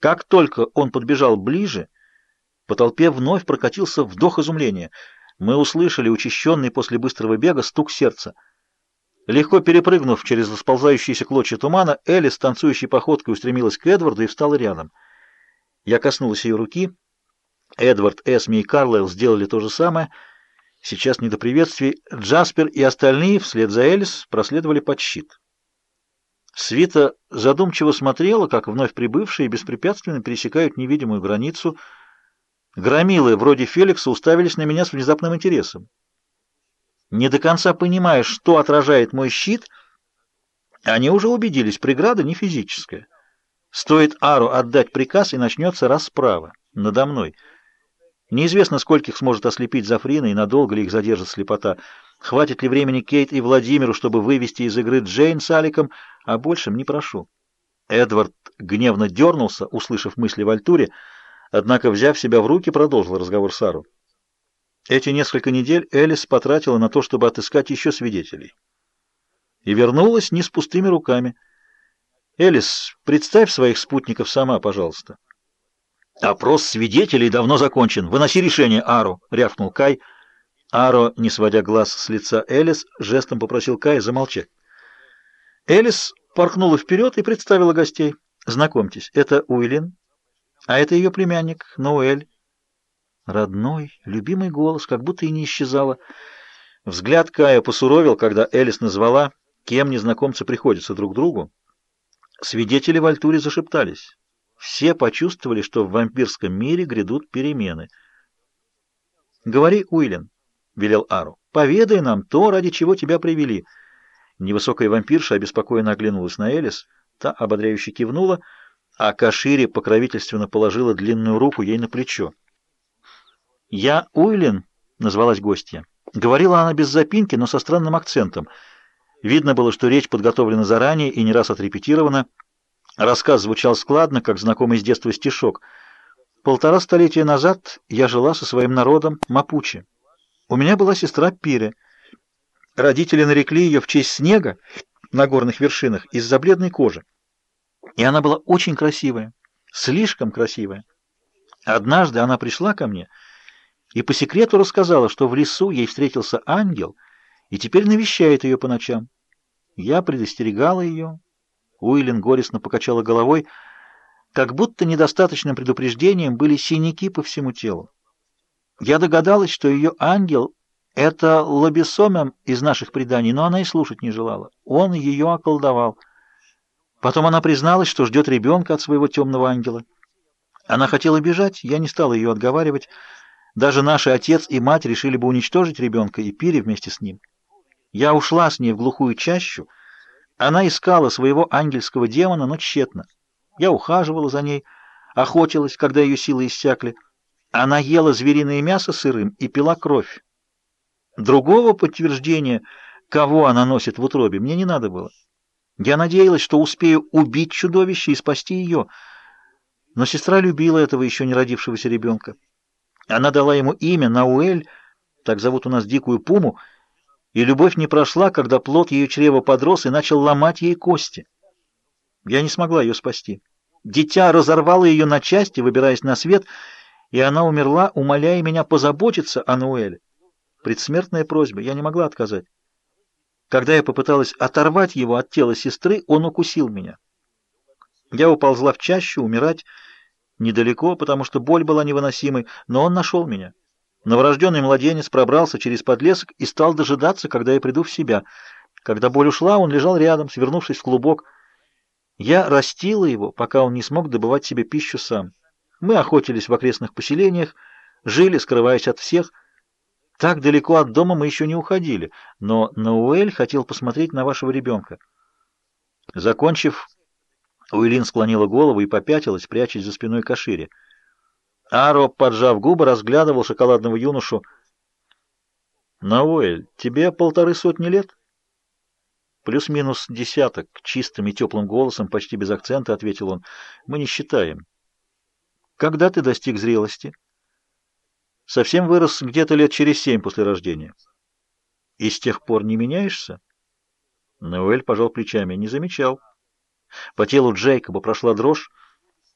Как только он подбежал ближе, по толпе вновь прокатился вдох изумления. Мы услышали учащенный после быстрого бега стук сердца. Легко перепрыгнув через расползающиеся клочья тумана, Элис танцующей походкой устремилась к Эдварду и встала рядом. Я коснулась ее руки. Эдвард, Эсми и Карлайл сделали то же самое. Сейчас не до приветствий. Джаспер и остальные, вслед за Элис, проследовали под щит. Свита задумчиво смотрела, как вновь прибывшие беспрепятственно пересекают невидимую границу. Громилы, вроде Феликса, уставились на меня с внезапным интересом. Не до конца понимая, что отражает мой щит, они уже убедились, преграда не физическая. Стоит Ару отдать приказ, и начнется расправа надо мной. Неизвестно, скольких сможет ослепить Зафрина и надолго ли их задержит слепота. Хватит ли времени Кейт и Владимиру, чтобы вывести из игры Джейн с Аликом, а большим не прошу. Эдвард гневно дернулся, услышав мысли в Альтуре, однако, взяв себя в руки, продолжил разговор с Ару. Эти несколько недель Элис потратила на то, чтобы отыскать еще свидетелей. И вернулась не с пустыми руками. Элис, представь своих спутников сама, пожалуйста. Опрос свидетелей давно закончен. Выноси решение, Ару, рявкнул Кай. Аро, не сводя глаз с лица Элис, жестом попросил Кая замолчать. Элис порхнула вперед и представила гостей. «Знакомьтесь, это Уилин, а это ее племянник Ноэль». Родной, любимый голос, как будто и не исчезала. Взгляд Кая посуровил, когда Элис назвала, кем незнакомцы приходятся друг другу. Свидетели в Альтуре зашептались. Все почувствовали, что в вампирском мире грядут перемены. «Говори, Уилин», — велел Ару. «Поведай нам то, ради чего тебя привели». Невысокая вампирша обеспокоенно оглянулась на Элис. Та ободряюще кивнула, а Кашири покровительственно положила длинную руку ей на плечо. «Я Уилин», — назвалась гостья. Говорила она без запинки, но со странным акцентом. Видно было, что речь подготовлена заранее и не раз отрепетирована. Рассказ звучал складно, как знакомый с детства стишок. «Полтора столетия назад я жила со своим народом Мапучи». У меня была сестра Пире. Родители нарекли ее в честь снега на горных вершинах из-за бледной кожи. И она была очень красивая, слишком красивая. Однажды она пришла ко мне и по секрету рассказала, что в лесу ей встретился ангел и теперь навещает ее по ночам. Я предостерегала ее. Уиллин горестно покачала головой, как будто недостаточным предупреждением были синяки по всему телу. Я догадалась, что ее ангел — это лобесомем из наших преданий, но она и слушать не желала. Он ее околдовал. Потом она призналась, что ждет ребенка от своего темного ангела. Она хотела бежать, я не стала ее отговаривать. Даже наши отец и мать решили бы уничтожить ребенка и пили вместе с ним. Я ушла с ней в глухую чащу. Она искала своего ангельского демона, но тщетно. Я ухаживала за ней, охотилась, когда ее силы иссякли. Она ела звериное мясо сырым и пила кровь. Другого подтверждения, кого она носит в утробе, мне не надо было. Я надеялась, что успею убить чудовище и спасти ее. Но сестра любила этого еще не родившегося ребенка. Она дала ему имя Науэль, так зовут у нас дикую пуму, и любовь не прошла, когда плод ее чрева подрос и начал ломать ей кости. Я не смогла ее спасти. Дитя разорвало ее на части, выбираясь на свет, и она умерла, умоляя меня позаботиться о Нуэле. Предсмертная просьба, я не могла отказать. Когда я попыталась оторвать его от тела сестры, он укусил меня. Я уползла в чащу, умирать недалеко, потому что боль была невыносимой, но он нашел меня. Новорожденный младенец пробрался через подлесок и стал дожидаться, когда я приду в себя. Когда боль ушла, он лежал рядом, свернувшись в клубок. Я растила его, пока он не смог добывать себе пищу сам. Мы охотились в окрестных поселениях, жили, скрываясь от всех. Так далеко от дома мы еще не уходили, но Науэль хотел посмотреть на вашего ребенка. Закончив, Уилин склонила голову и попятилась, прячась за спиной Кашири. Аро, поджав губы, разглядывал шоколадного юношу. «Науэль, тебе полторы сотни лет?» «Плюс-минус десяток», — чистым и теплым голосом, почти без акцента, ответил он. «Мы не считаем». Когда ты достиг зрелости? Совсем вырос где-то лет через семь после рождения. И с тех пор не меняешься? Ноэль пожал плечами. Не замечал. По телу Джейкоба прошла дрожь.